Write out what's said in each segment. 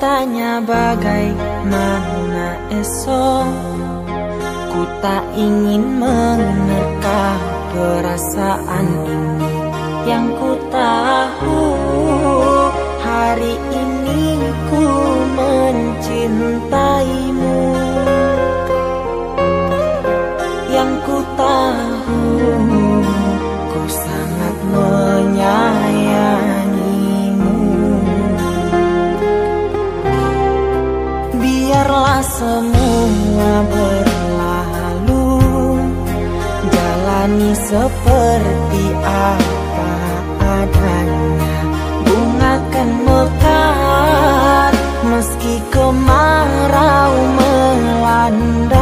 tanya bagaimana esok? Ku tak ingin menerka perasaan ini. Yang ku tahu hari ini ku mencintaimu semua berlalu. Jalani seperti apa adanya. Bunga kan mekar Meski kemarau melanda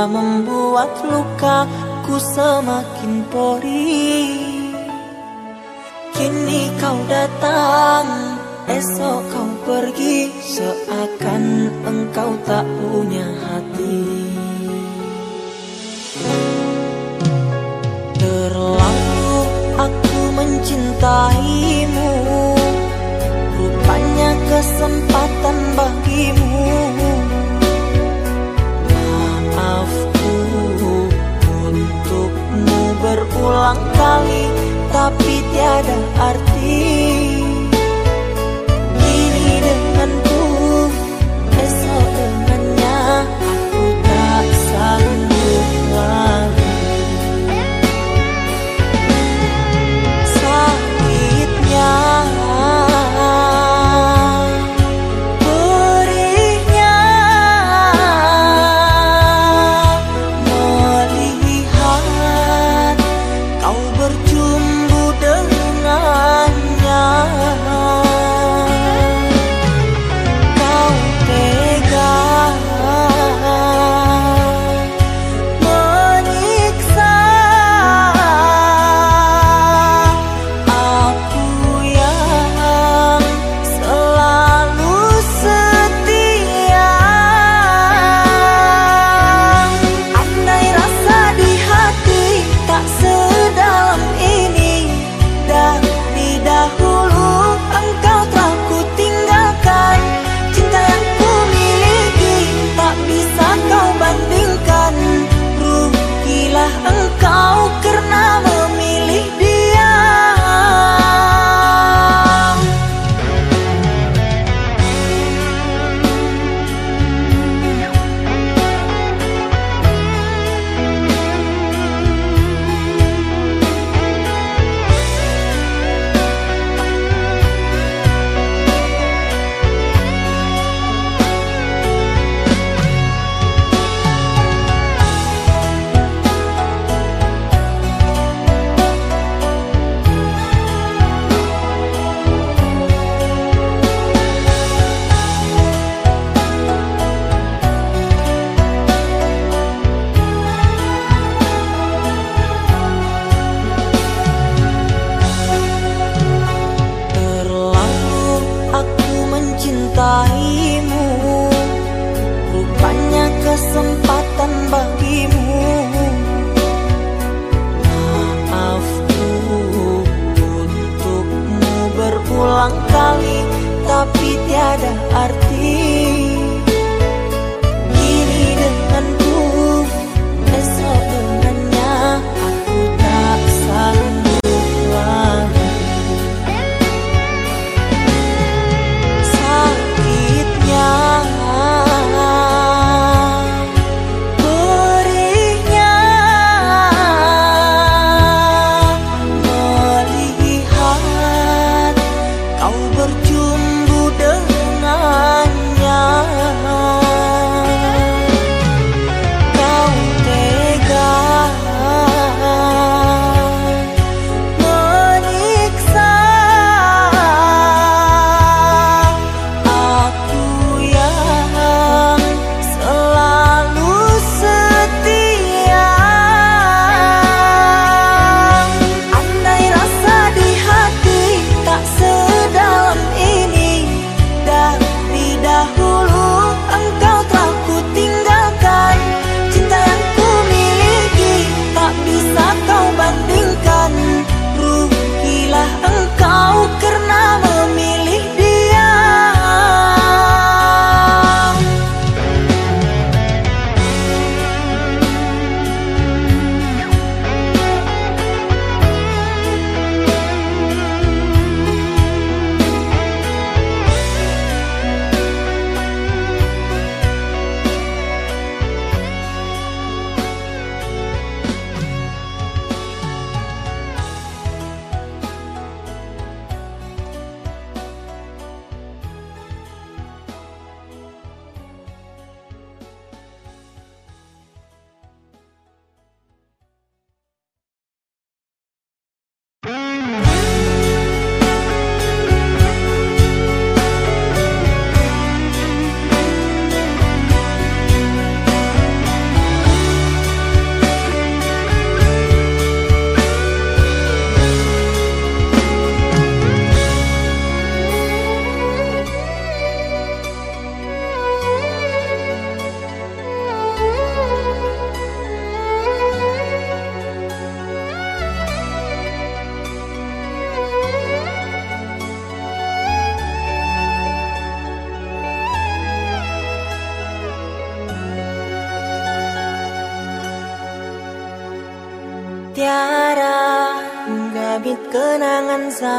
hanya membuat lukaku semakin perih Kini kau datang Esok kau pergi Seakan engkau tak punya hati. Terlalu aku mencintaimu Rupanya kesempatan bagimu berulang kali Tapi tiada arti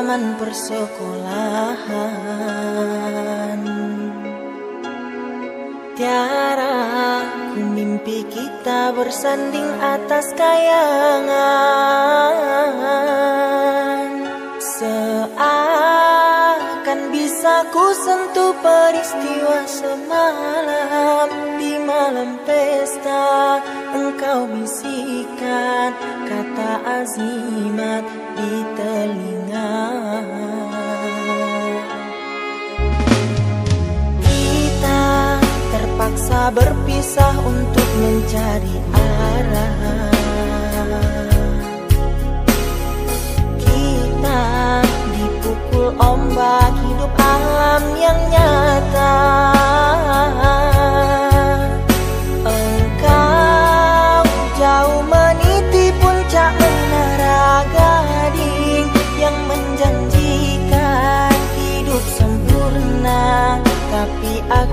zaman persekolahan. Tiara ku mimpi kita bersanding atas kayangan. Seakan bisa ku sentuh peristiwa semalam. Di malam pesta engkau bisikan kata azimat di telinga Kita terpaksa berpisah untuk mencari arah. Kita dipukul ombak hidup alam yang nyata berpisah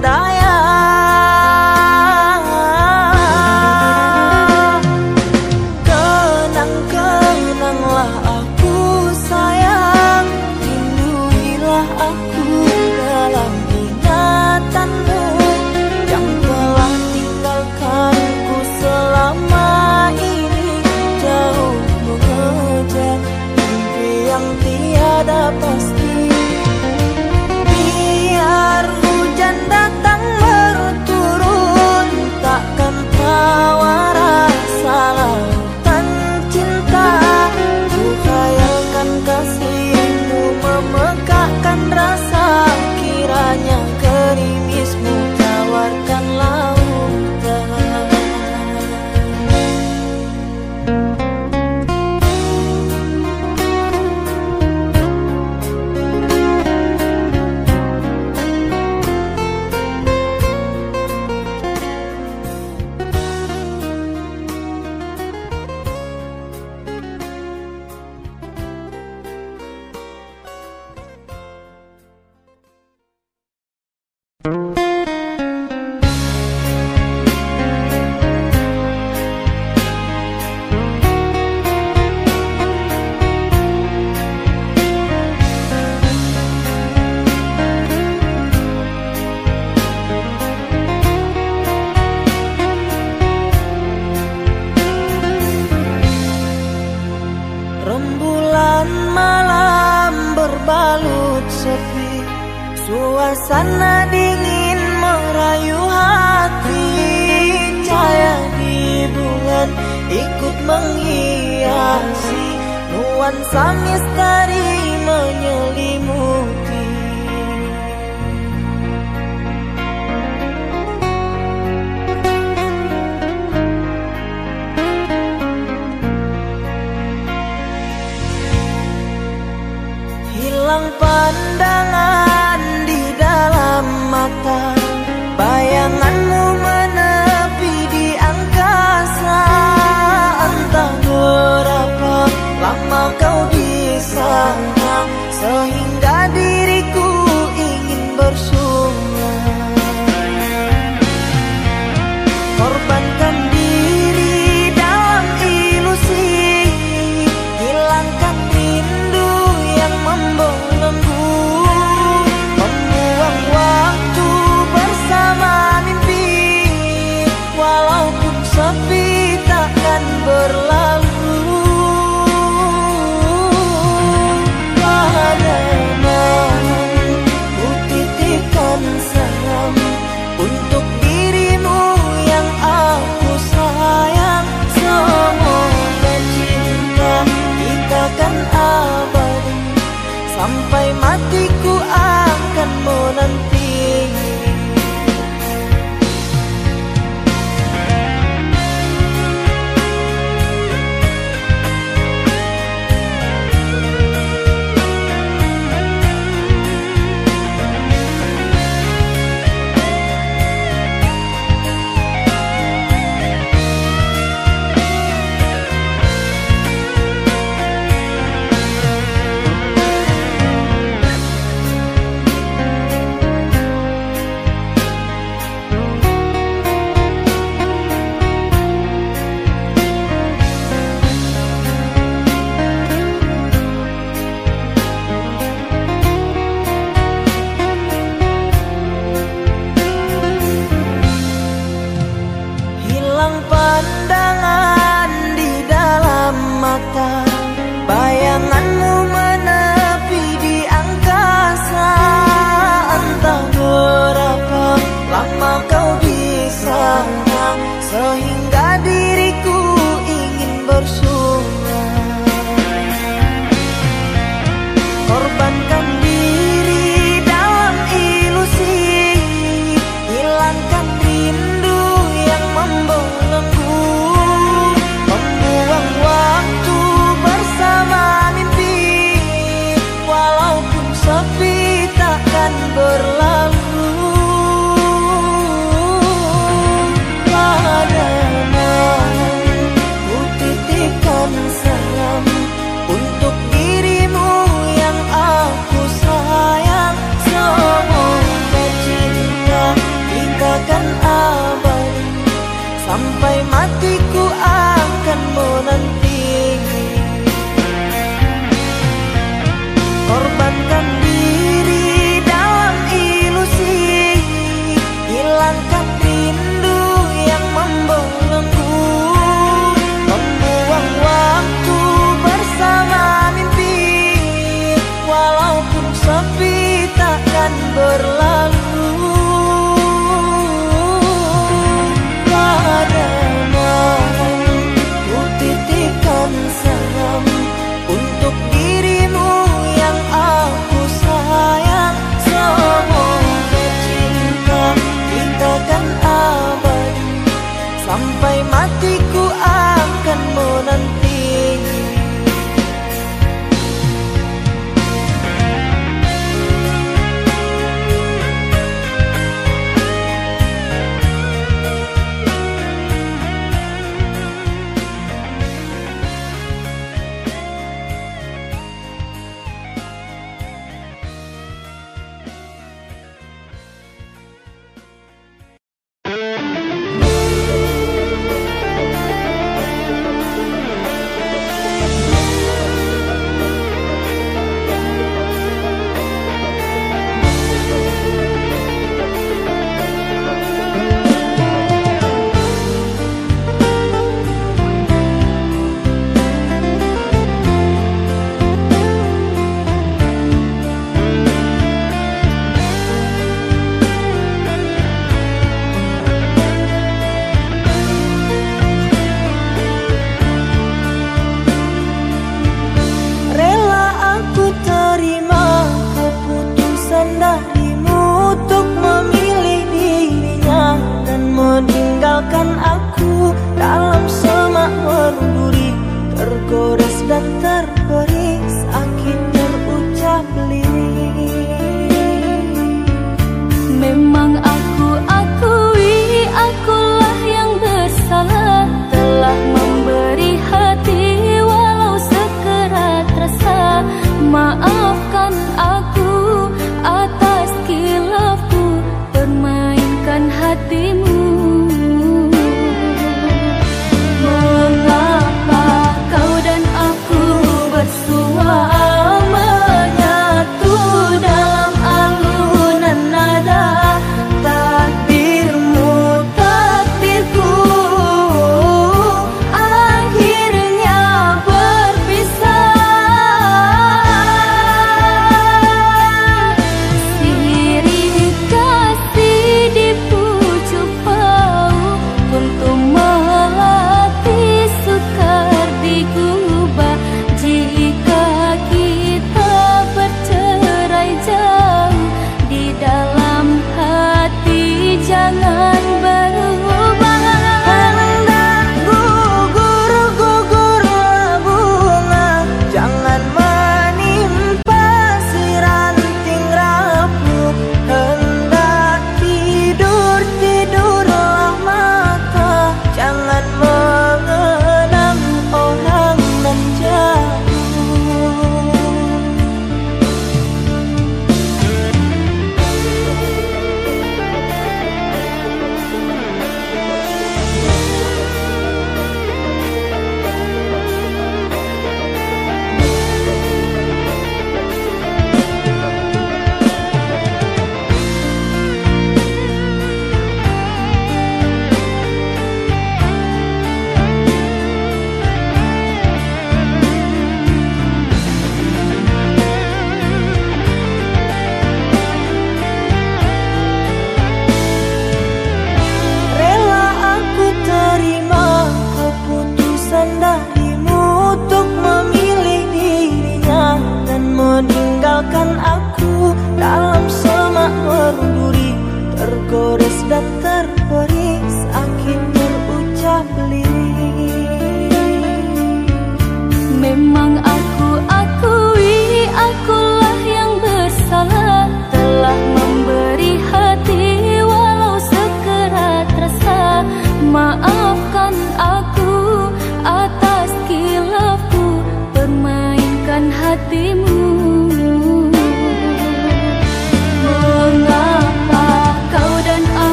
daya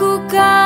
kau lakukan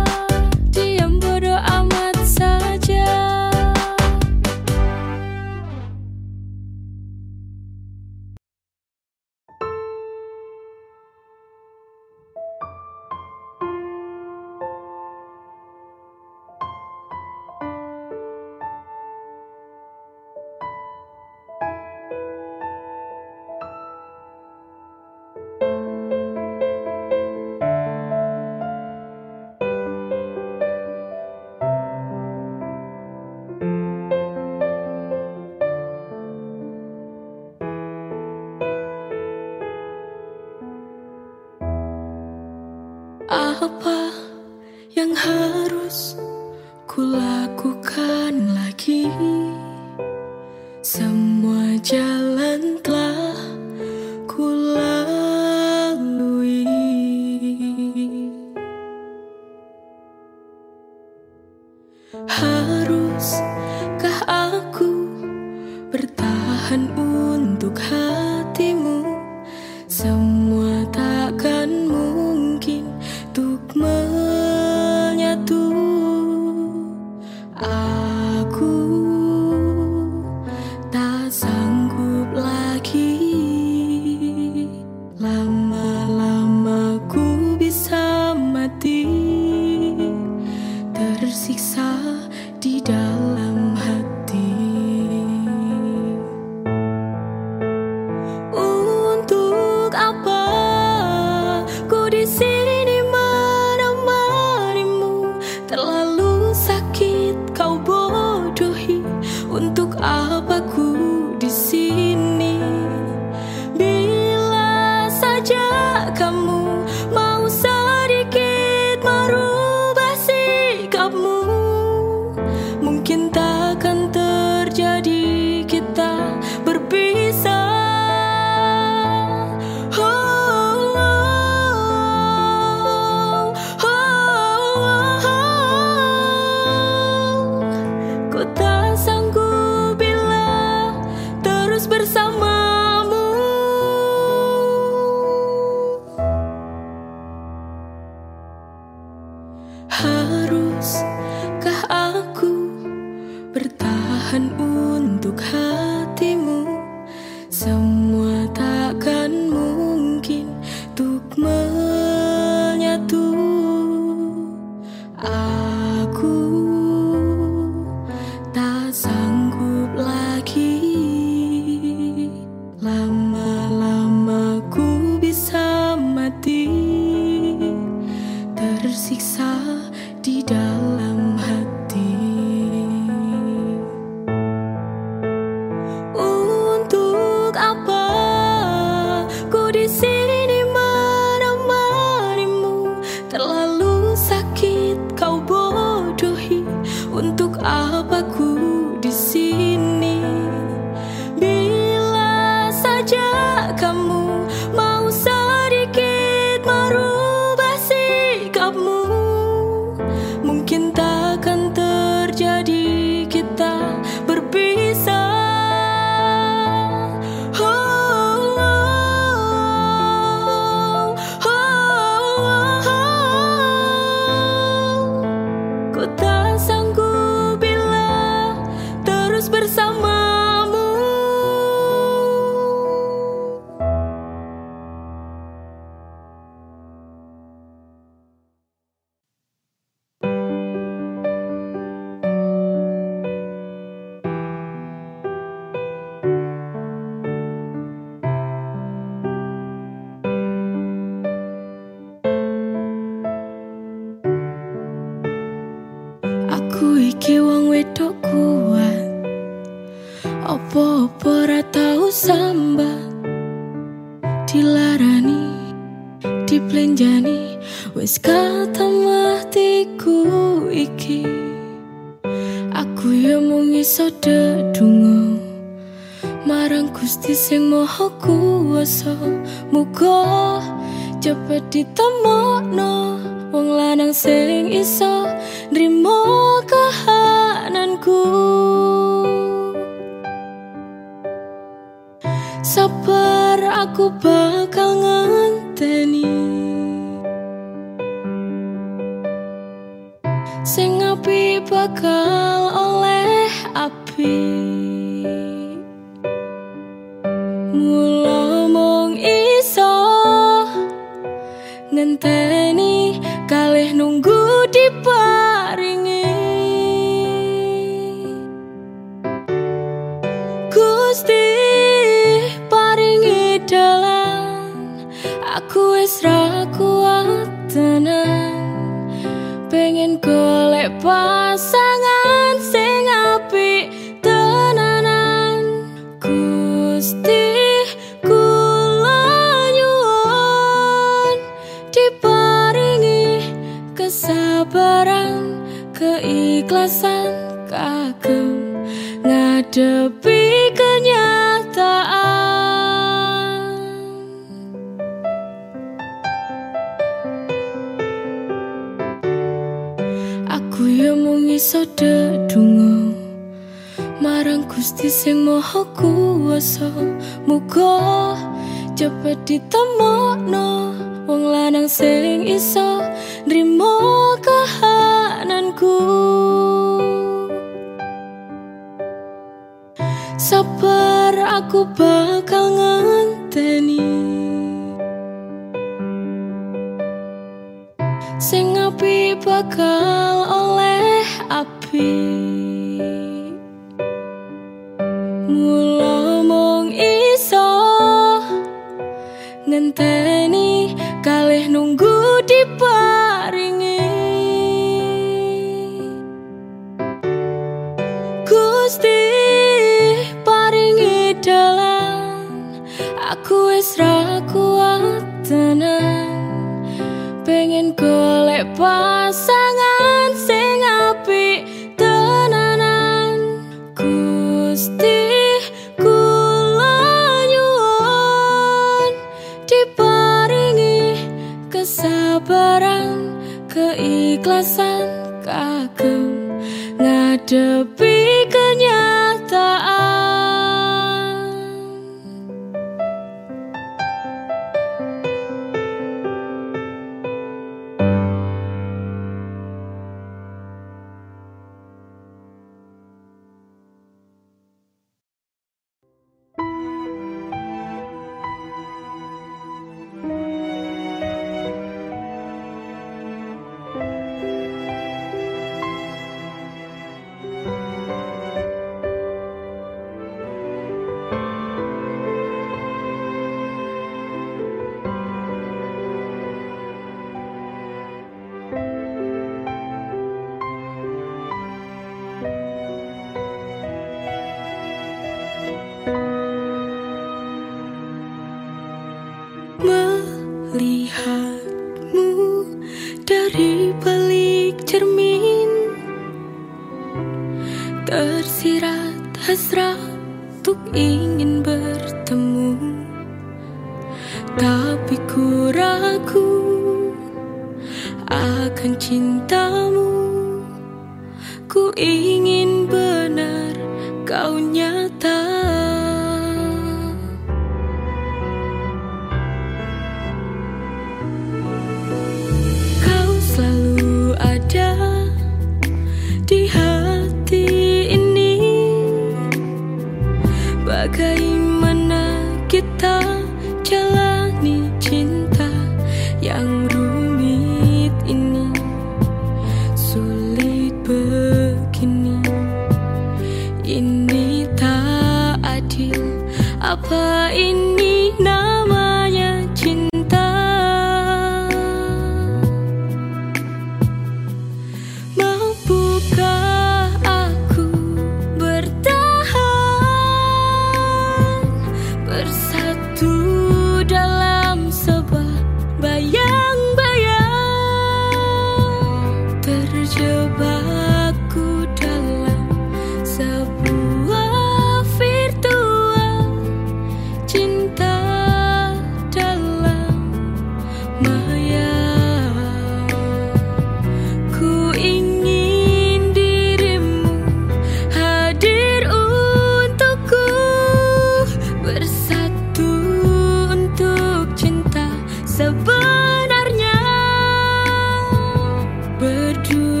To.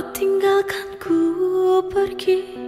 Kau tinggalkanku pergi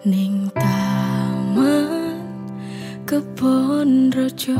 Ning taman kebon rojo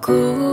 kok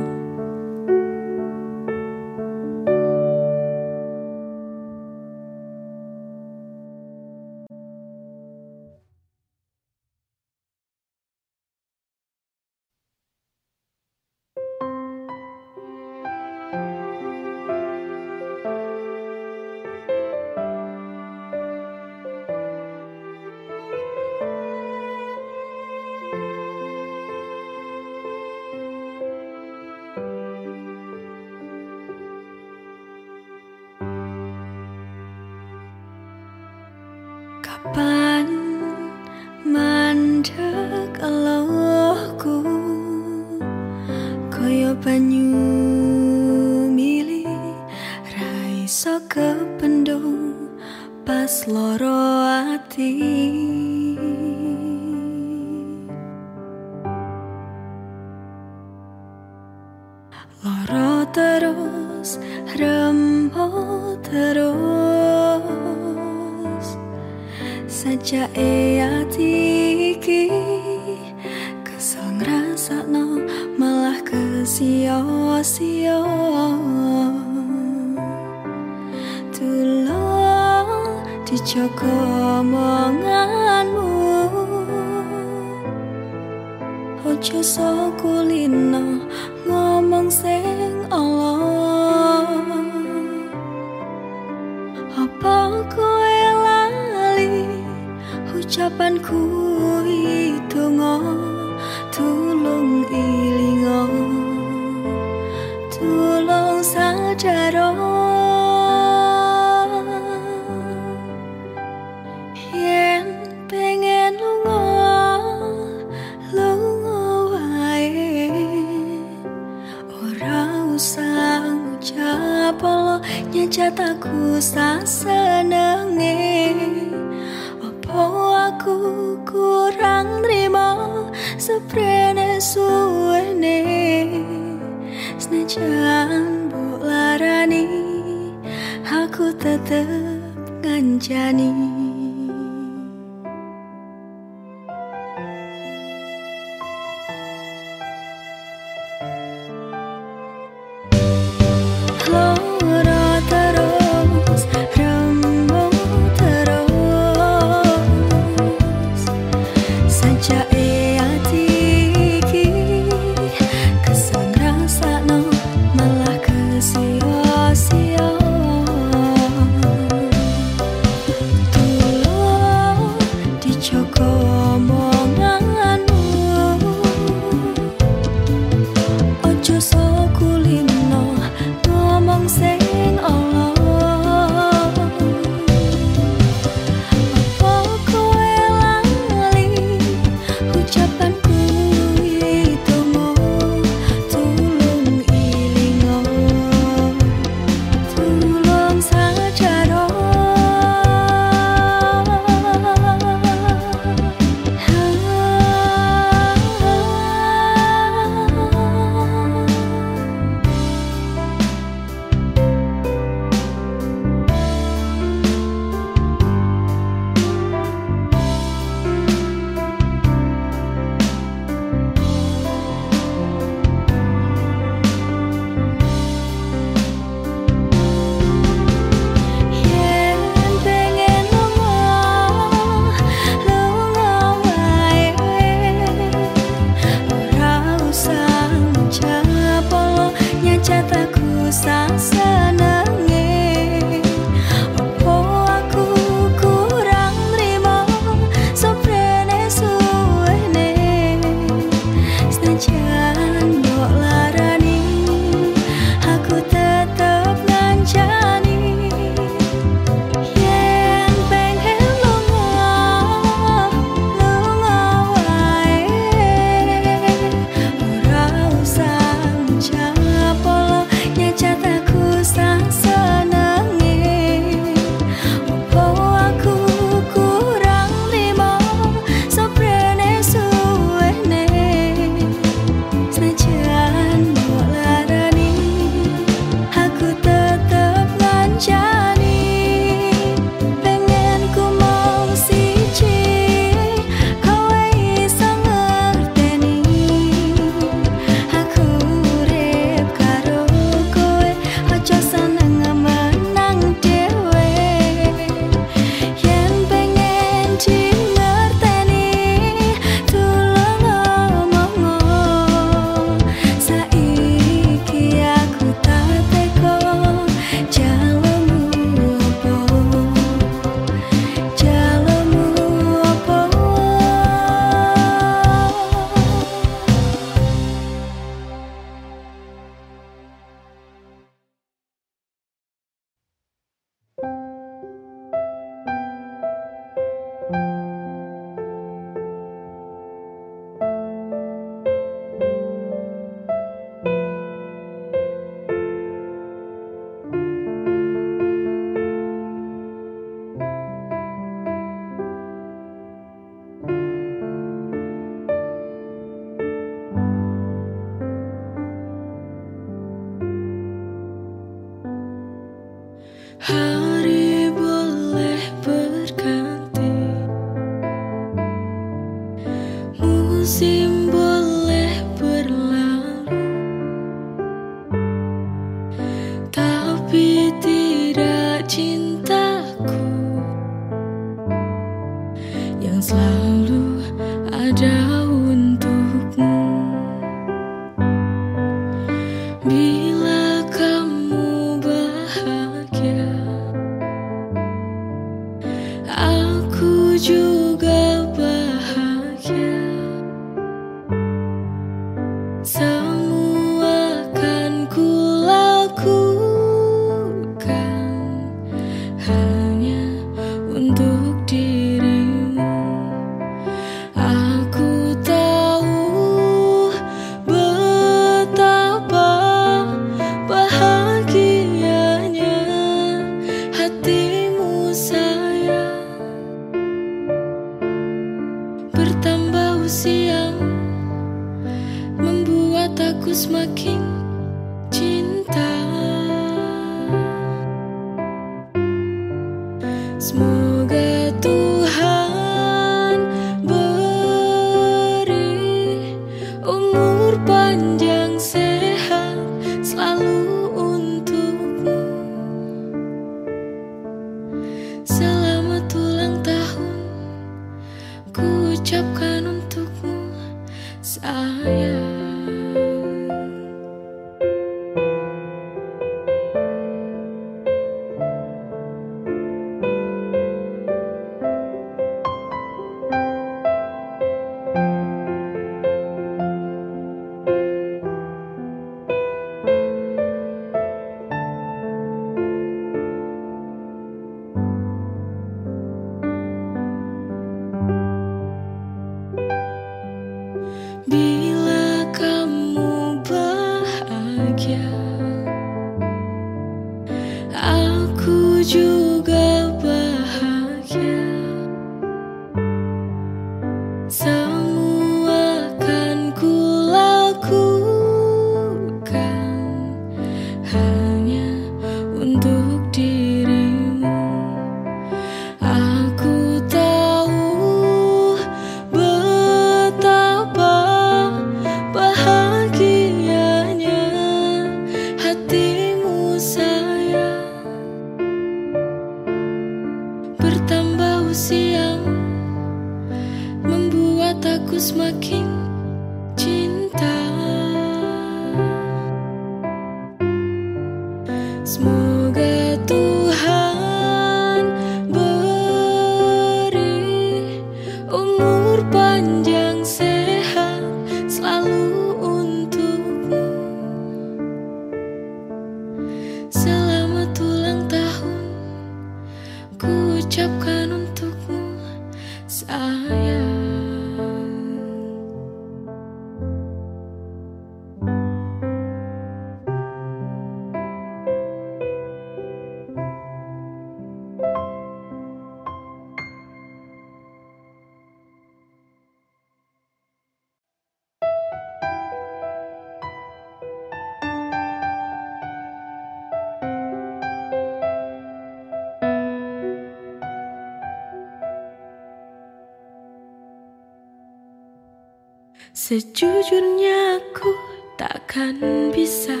Sejujurnya aku takkan bisa.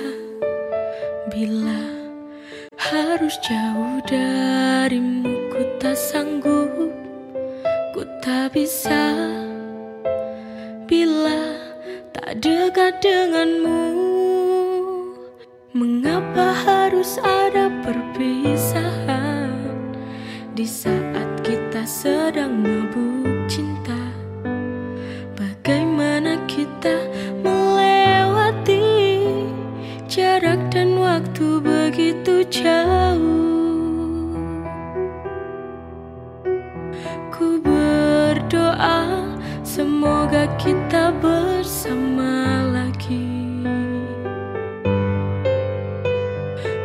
Bila harus jauh darimu Ku tak sanggup, ku tak bisa. Bila tak dekat denganmu Mengapa harus ada perpisahan Di saat kita sedang mabuk kita melewati jarak dan waktu begitu jauh. Ku berdoa semoga kita bersama lagi.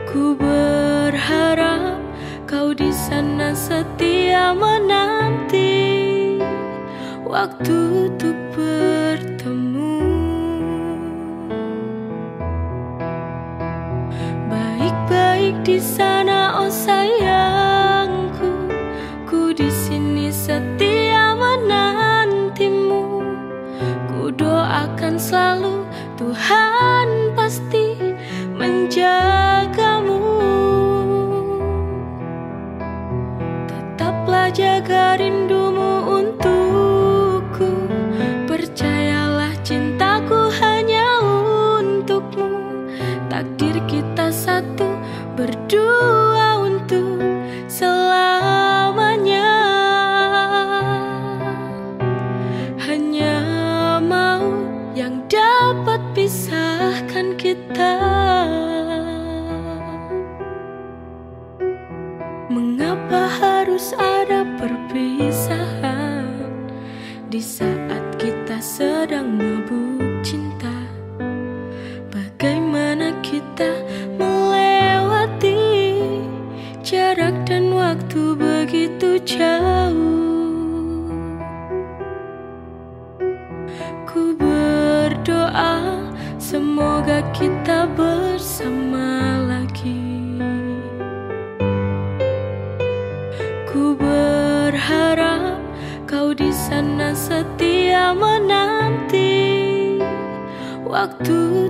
Ku berharap kau di sana setia menanti waktu Di saat kita sedang waktu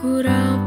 curar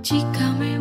Jika memang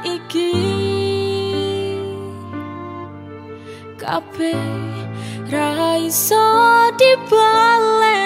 saiki. Kabeh ra iso dibaleni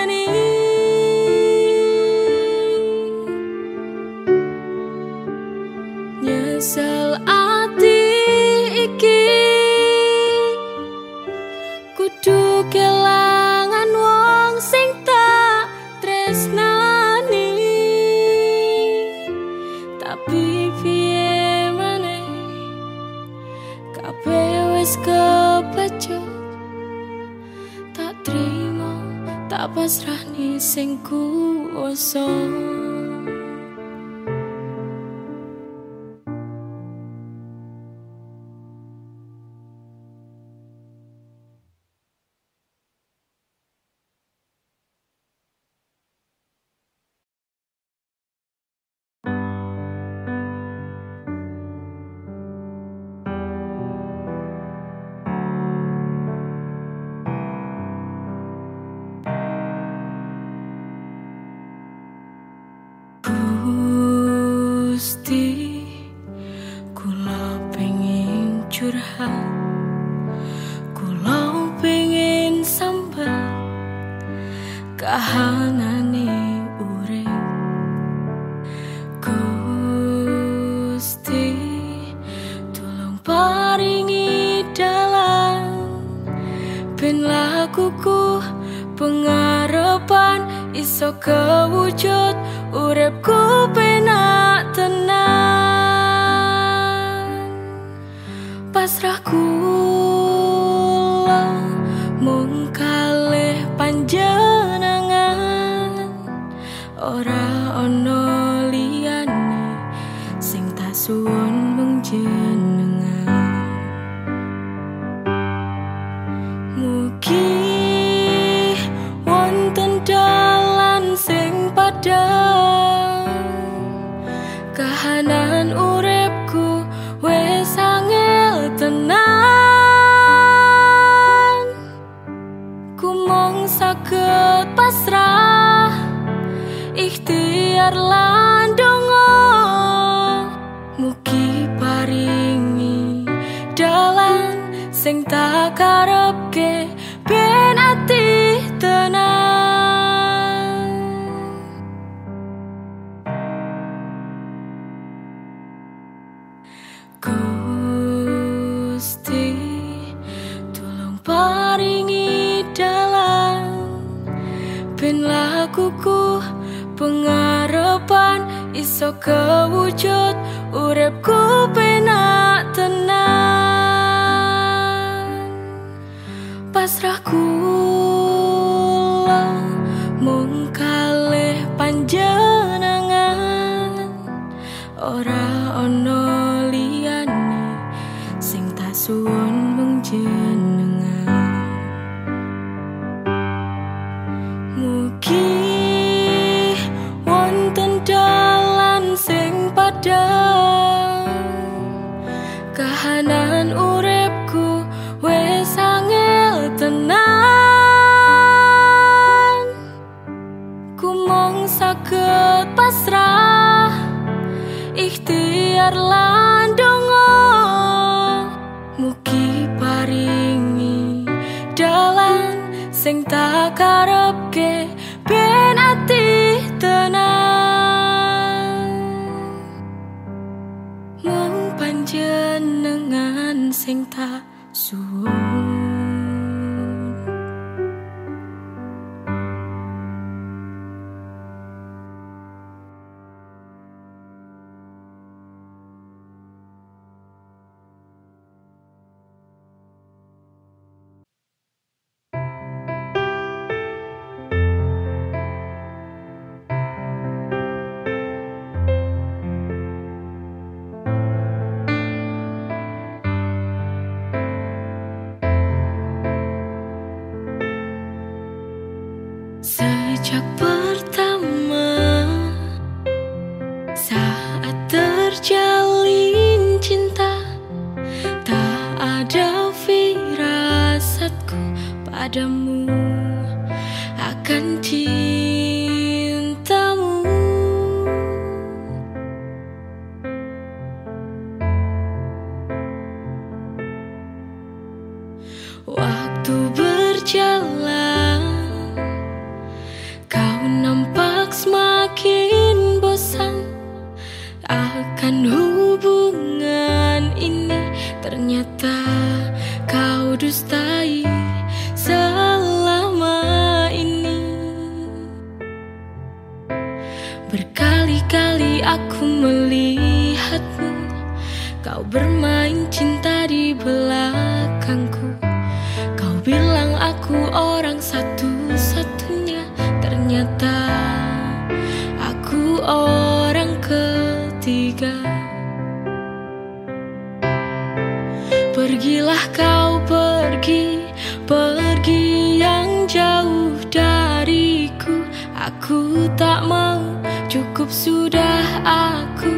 Aku tak mau cukup sudah aku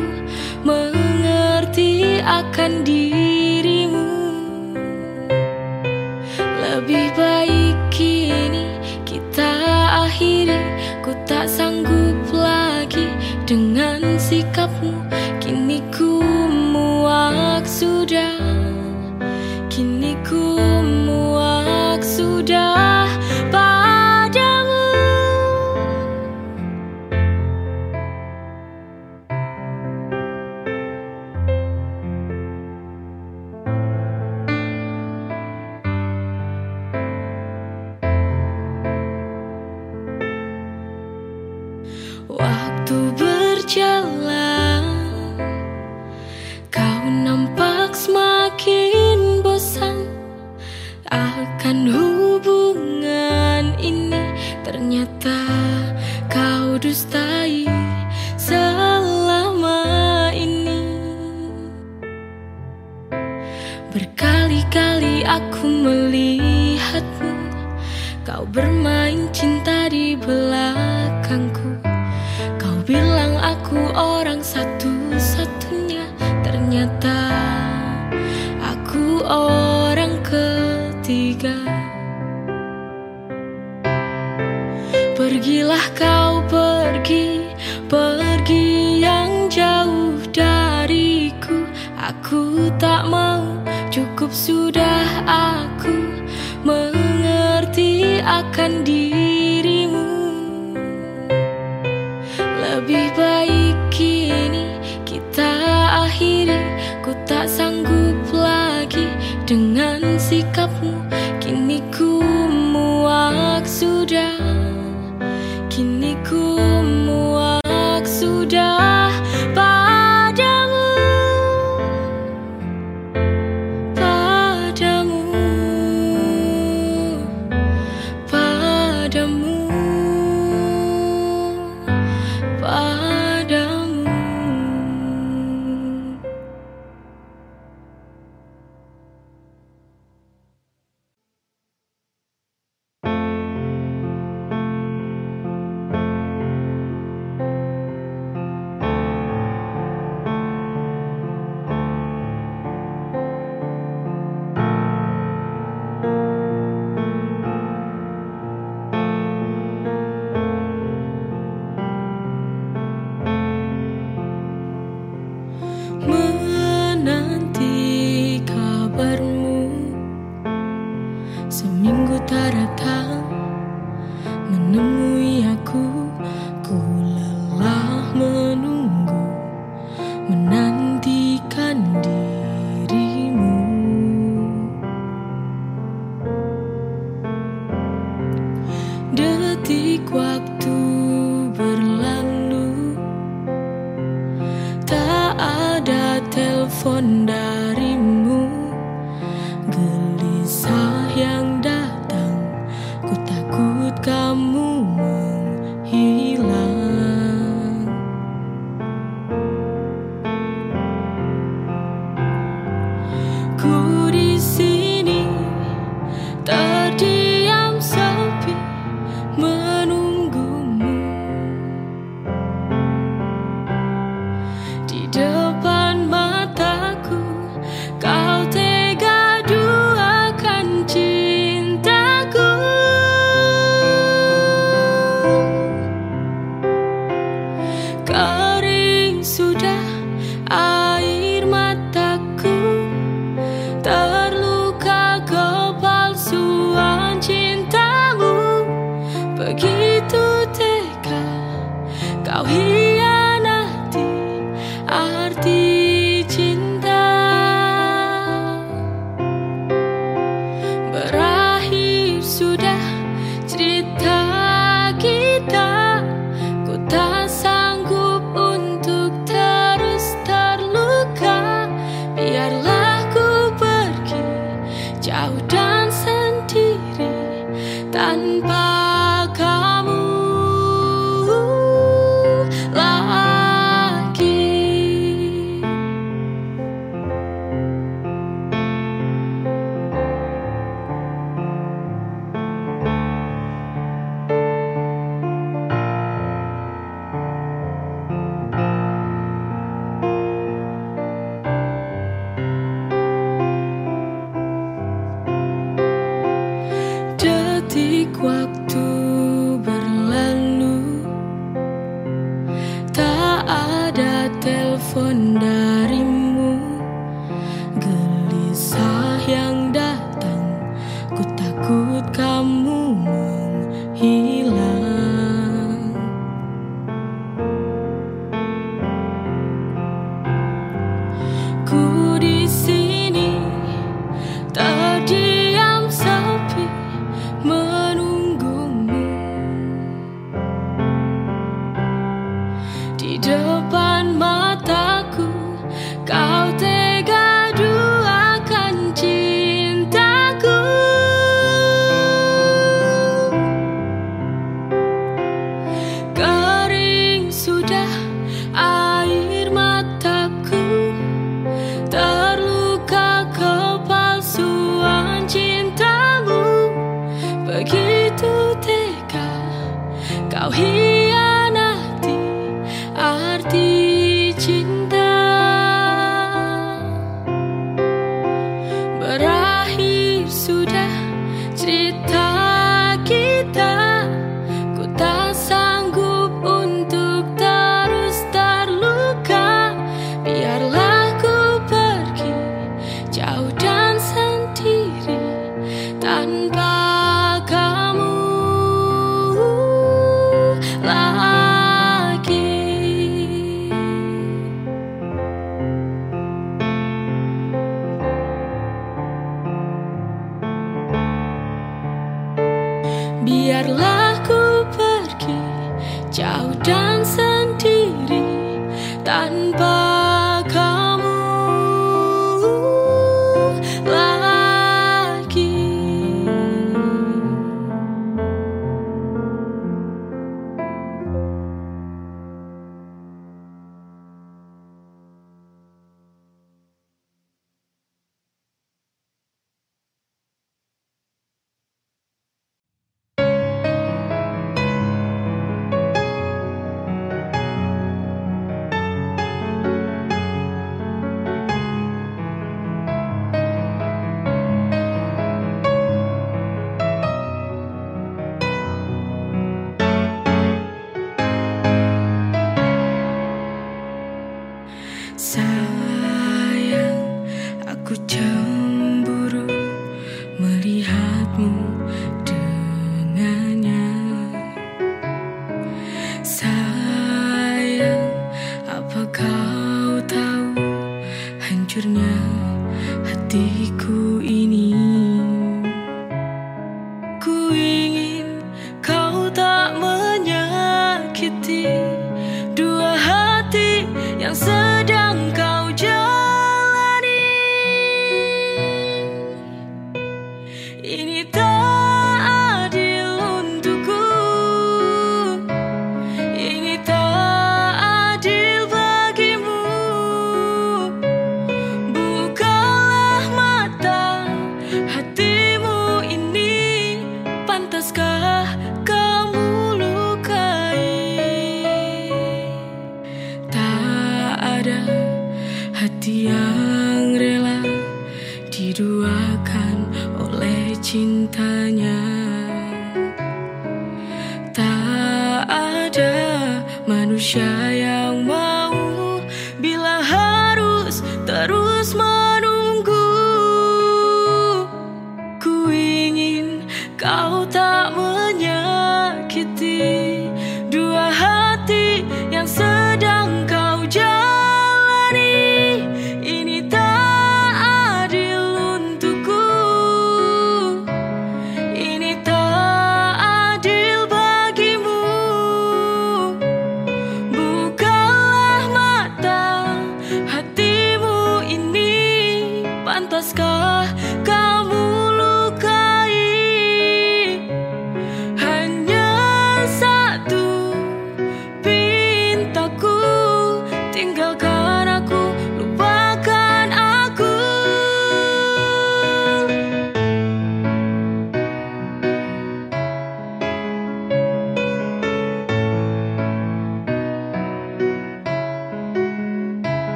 mengerti akan dirimu. Lebih baik kini kita akhiri Ku tak sanggup lagi dengan sikap